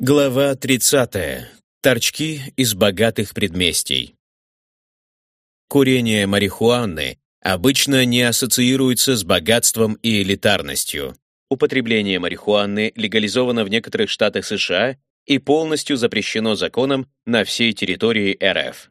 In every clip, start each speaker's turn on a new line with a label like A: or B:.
A: Глава 30. Торчки из богатых предместий. Курение марихуаны обычно не ассоциируется с богатством и элитарностью. Употребление марихуаны легализовано в некоторых штатах США и полностью запрещено законом на всей территории РФ.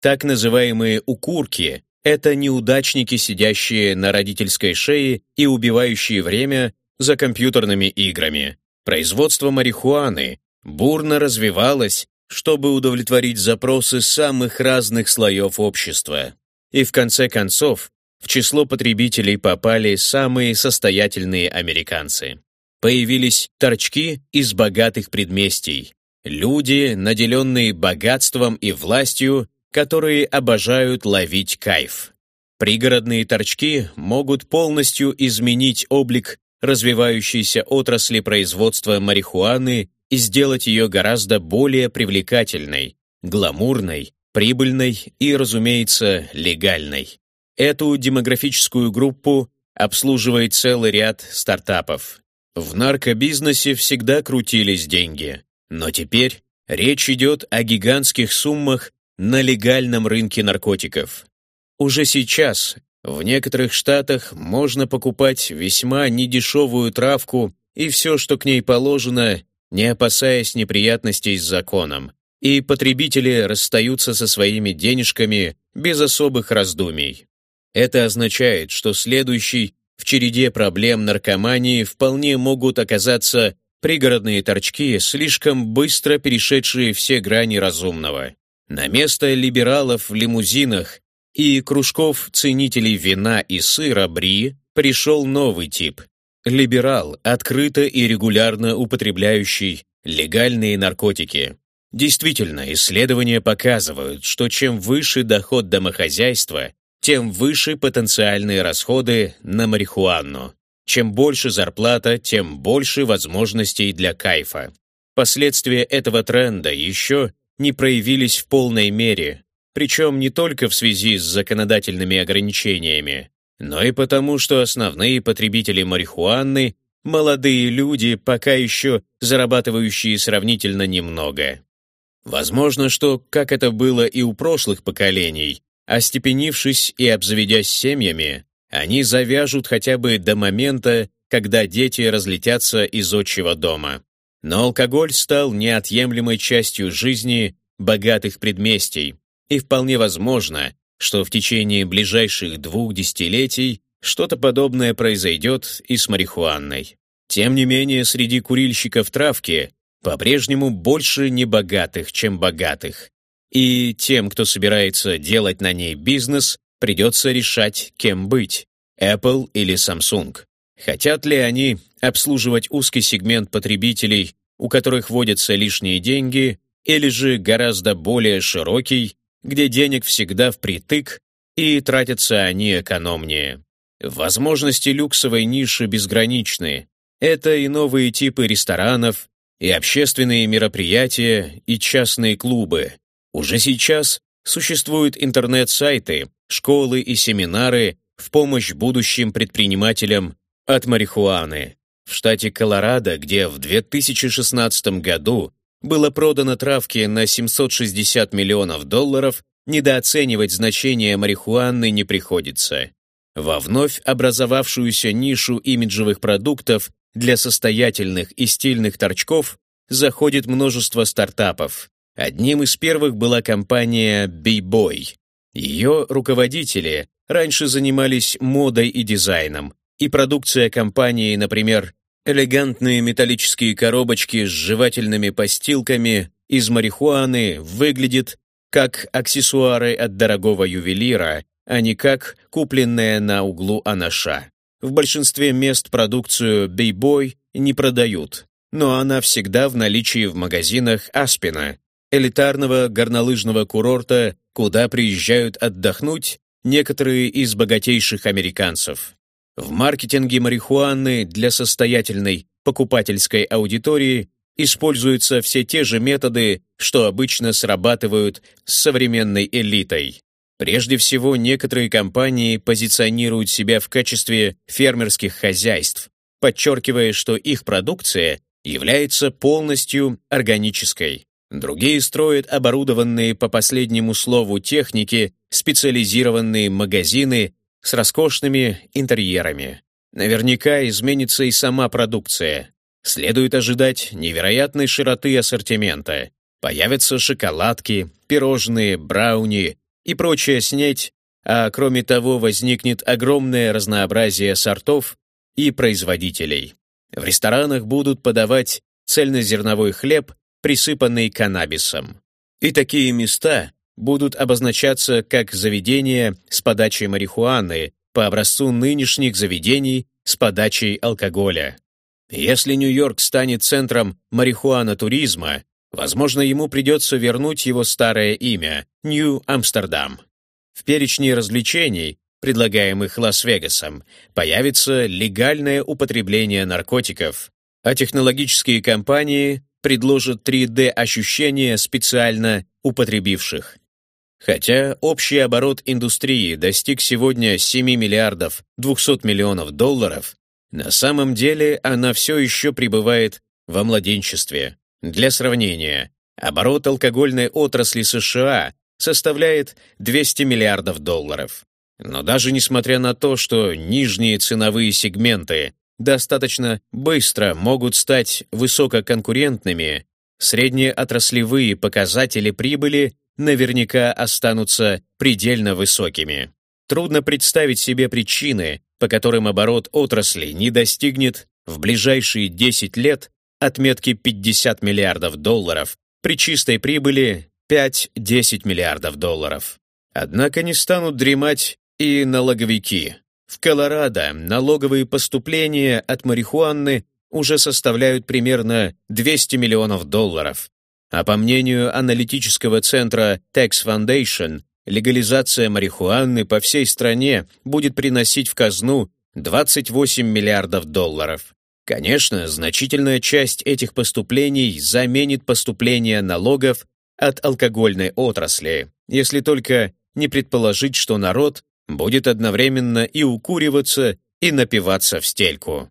A: Так называемые «укурки» — это неудачники, сидящие на родительской шее и убивающие время за компьютерными играми. Производство марихуаны бурно развивалось, чтобы удовлетворить запросы самых разных слоев общества. И в конце концов, в число потребителей попали самые состоятельные американцы. Появились торчки из богатых предместий, люди, наделенные богатством и властью, которые обожают ловить кайф. Пригородные торчки могут полностью изменить облик развивающейся отрасли производства марихуаны и сделать ее гораздо более привлекательной, гламурной, прибыльной и, разумеется, легальной. Эту демографическую группу обслуживает целый ряд стартапов. В наркобизнесе всегда крутились деньги, но теперь речь идет о гигантских суммах на легальном рынке наркотиков. Уже сейчас в некоторых штатах можно покупать весьма недешевую травку и все, что к ней положено, не опасаясь неприятностей с законом, и потребители расстаются со своими денежками без особых раздумий. Это означает, что следующий в череде проблем наркомании вполне могут оказаться пригородные торчки, слишком быстро перешедшие все грани разумного. На место либералов в лимузинах и кружков ценителей вина и сыра Бри пришел новый тип. Либерал, открыто и регулярно употребляющий легальные наркотики. Действительно, исследования показывают, что чем выше доход домохозяйства, тем выше потенциальные расходы на марихуану. Чем больше зарплата, тем больше возможностей для кайфа. Последствия этого тренда еще не проявились в полной мере, причем не только в связи с законодательными ограничениями, но и потому, что основные потребители марихуаны – молодые люди, пока еще зарабатывающие сравнительно немного. Возможно, что, как это было и у прошлых поколений, остепенившись и обзаведясь семьями, они завяжут хотя бы до момента, когда дети разлетятся из отчего дома. Но алкоголь стал неотъемлемой частью жизни богатых предместий, и вполне возможно, что в течение ближайших двух десятилетий что-то подобное произойдет и с марихуаной. Тем не менее, среди курильщиков травки по-прежнему больше небогатых, чем богатых. И тем, кто собирается делать на ней бизнес, придется решать, кем быть – Apple или Samsung. Хотят ли они обслуживать узкий сегмент потребителей, у которых водятся лишние деньги, или же гораздо более широкий, где денег всегда впритык, и тратятся они экономнее. Возможности люксовой ниши безграничны. Это и новые типы ресторанов, и общественные мероприятия, и частные клубы. Уже сейчас существуют интернет-сайты, школы и семинары в помощь будущим предпринимателям от марихуаны. В штате Колорадо, где в 2016 году было продано травки на 760 миллионов долларов, недооценивать значение марихуаны не приходится. Во вновь образовавшуюся нишу имиджевых продуктов для состоятельных и стильных торчков заходит множество стартапов. Одним из первых была компания B-Boy. Ее руководители раньше занимались модой и дизайном, и продукция компании, например, Элегантные металлические коробочки с жевательными постилками из марихуаны выглядят как аксессуары от дорогого ювелира, а не как купленная на углу анаша. В большинстве мест продукцию «Бейбой» не продают, но она всегда в наличии в магазинах «Аспина», элитарного горнолыжного курорта, куда приезжают отдохнуть некоторые из богатейших американцев. В маркетинге марихуаны для состоятельной покупательской аудитории используются все те же методы, что обычно срабатывают с современной элитой. Прежде всего, некоторые компании позиционируют себя в качестве фермерских хозяйств, подчеркивая, что их продукция является полностью органической. Другие строят оборудованные по последнему слову техники специализированные магазины с роскошными интерьерами. Наверняка изменится и сама продукция. Следует ожидать невероятной широты ассортимента. Появятся шоколадки, пирожные, брауни и прочая снеть, а кроме того возникнет огромное разнообразие сортов и производителей. В ресторанах будут подавать цельнозерновой хлеб, присыпанный каннабисом. И такие места будут обозначаться как заведения с подачей марихуаны по образцу нынешних заведений с подачей алкоголя. Если Нью-Йорк станет центром марихуана-туризма, возможно, ему придется вернуть его старое имя – Нью-Амстердам. В перечне развлечений, предлагаемых Лас-Вегасом, появится легальное употребление наркотиков, а технологические компании предложат 3D-ощущения специально употребивших. Хотя общий оборот индустрии достиг сегодня 7 миллиардов 200 миллионов долларов, на самом деле она все еще пребывает во младенчестве. Для сравнения, оборот алкогольной отрасли США составляет 200 миллиардов долларов. Но даже несмотря на то, что нижние ценовые сегменты достаточно быстро могут стать высококонкурентными, средние отраслевые показатели прибыли наверняка останутся предельно высокими. Трудно представить себе причины, по которым оборот отрасли не достигнет в ближайшие 10 лет отметки 50 миллиардов долларов при чистой прибыли 5-10 миллиардов долларов. Однако не станут дремать и налоговики. В Колорадо налоговые поступления от марихуаны уже составляют примерно 200 миллионов долларов. А по мнению аналитического центра Tax Foundation, легализация марихуаны по всей стране будет приносить в казну 28 миллиардов долларов. Конечно, значительная часть этих поступлений заменит поступления налогов от алкогольной отрасли, если только не предположить, что народ будет одновременно и укуриваться, и напиваться в стельку.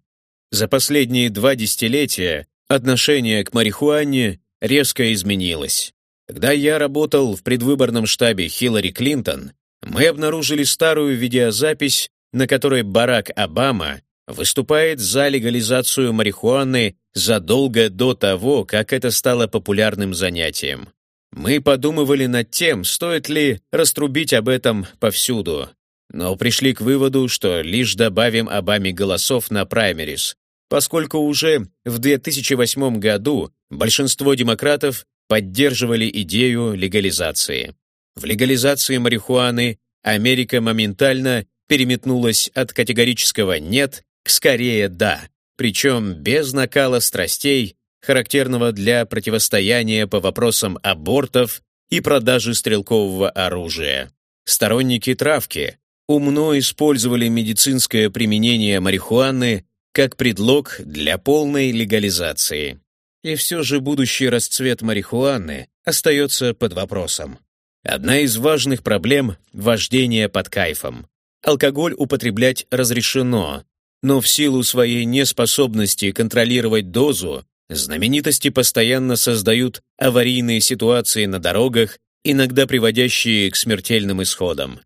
A: За последние два десятилетия отношение к марихуане резко изменилось. Когда я работал в предвыборном штабе Хиллари Клинтон, мы обнаружили старую видеозапись, на которой Барак Обама выступает за легализацию марихуаны задолго до того, как это стало популярным занятием. Мы подумывали над тем, стоит ли раструбить об этом повсюду, но пришли к выводу, что лишь добавим Обаме голосов на праймерис, поскольку уже в 2008 году большинство демократов поддерживали идею легализации. В легализации марихуаны Америка моментально переметнулась от категорического «нет» к скорее «да», причем без накала страстей, характерного для противостояния по вопросам абортов и продажи стрелкового оружия. Сторонники травки умно использовали медицинское применение марихуаны как предлог для полной легализации. И все же будущий расцвет марихуаны остается под вопросом. Одна из важных проблем – вождение под кайфом. Алкоголь употреблять разрешено, но в силу своей неспособности контролировать дозу, знаменитости постоянно создают аварийные ситуации на дорогах, иногда приводящие к смертельным исходам.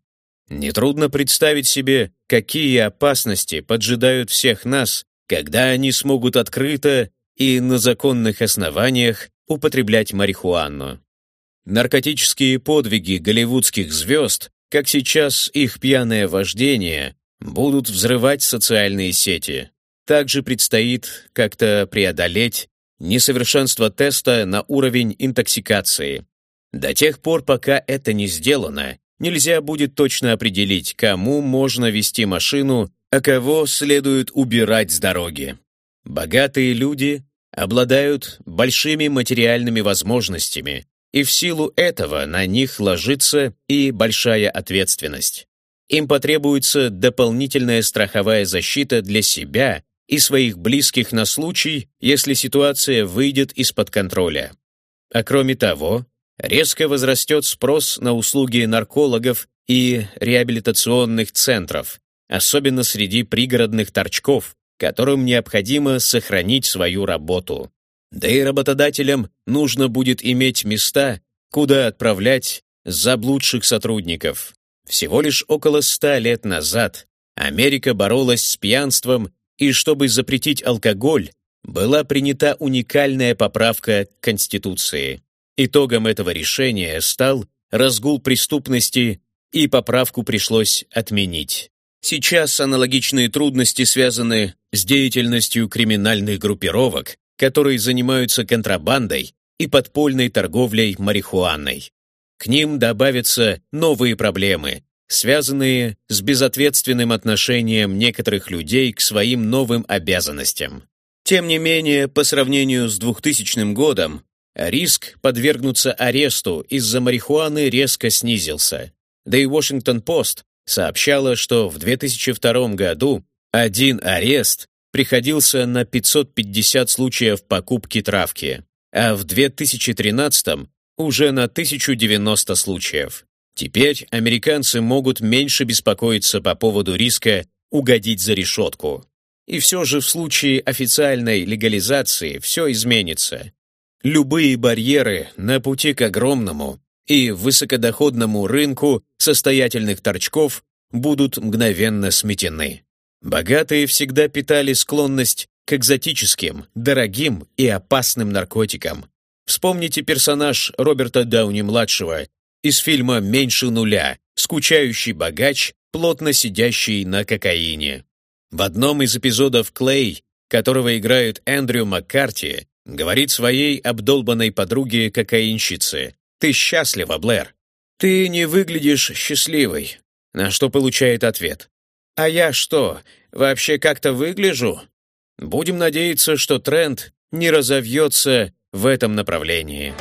A: Нетрудно представить себе, какие опасности поджидают всех нас, когда они смогут открыто и на законных основаниях употреблять марихуану. Наркотические подвиги голливудских звезд, как сейчас их пьяное вождение, будут взрывать социальные сети. Также предстоит как-то преодолеть несовершенство теста на уровень интоксикации. До тех пор, пока это не сделано, нельзя будет точно определить, кому можно вести машину, а кого следует убирать с дороги. Богатые люди обладают большими материальными возможностями, и в силу этого на них ложится и большая ответственность. Им потребуется дополнительная страховая защита для себя и своих близких на случай, если ситуация выйдет из-под контроля. А кроме того, резко возрастет спрос на услуги наркологов и реабилитационных центров, особенно среди пригородных торчков, которым необходимо сохранить свою работу. Да и работодателям нужно будет иметь места, куда отправлять заблудших сотрудников. Всего лишь около ста лет назад Америка боролась с пьянством, и чтобы запретить алкоголь, была принята уникальная поправка к Конституции. Итогом этого решения стал разгул преступности, и поправку пришлось отменить. Сейчас аналогичные трудности связаны с деятельностью криминальных группировок, которые занимаются контрабандой и подпольной торговлей марихуаной. К ним добавятся новые проблемы, связанные с безответственным отношением некоторых людей к своим новым обязанностям. Тем не менее, по сравнению с 2000 годом, риск подвергнуться аресту из-за марихуаны резко снизился. Да и Washington-Post сообщала, что в 2002 году один арест приходился на 550 случаев покупки травки, а в 2013 уже на 1090 случаев. Теперь американцы могут меньше беспокоиться по поводу риска угодить за решетку. И все же в случае официальной легализации все изменится. Любые барьеры на пути к огромному и высокодоходному рынку состоятельных торчков будут мгновенно сметены. Богатые всегда питали склонность к экзотическим, дорогим и опасным наркотикам. Вспомните персонаж Роберта Дауни-младшего из фильма «Меньше нуля», скучающий богач, плотно сидящий на кокаине. В одном из эпизодов «Клей», которого играют Эндрю Маккарти, говорит своей обдолбанной подруге-кокаинщице, «Ты счастлива, Блэр?» «Ты не выглядишь счастливой», на что получает ответ. «А я что, вообще как-то выгляжу?» Будем надеяться, что тренд не разовьется в этом направлении.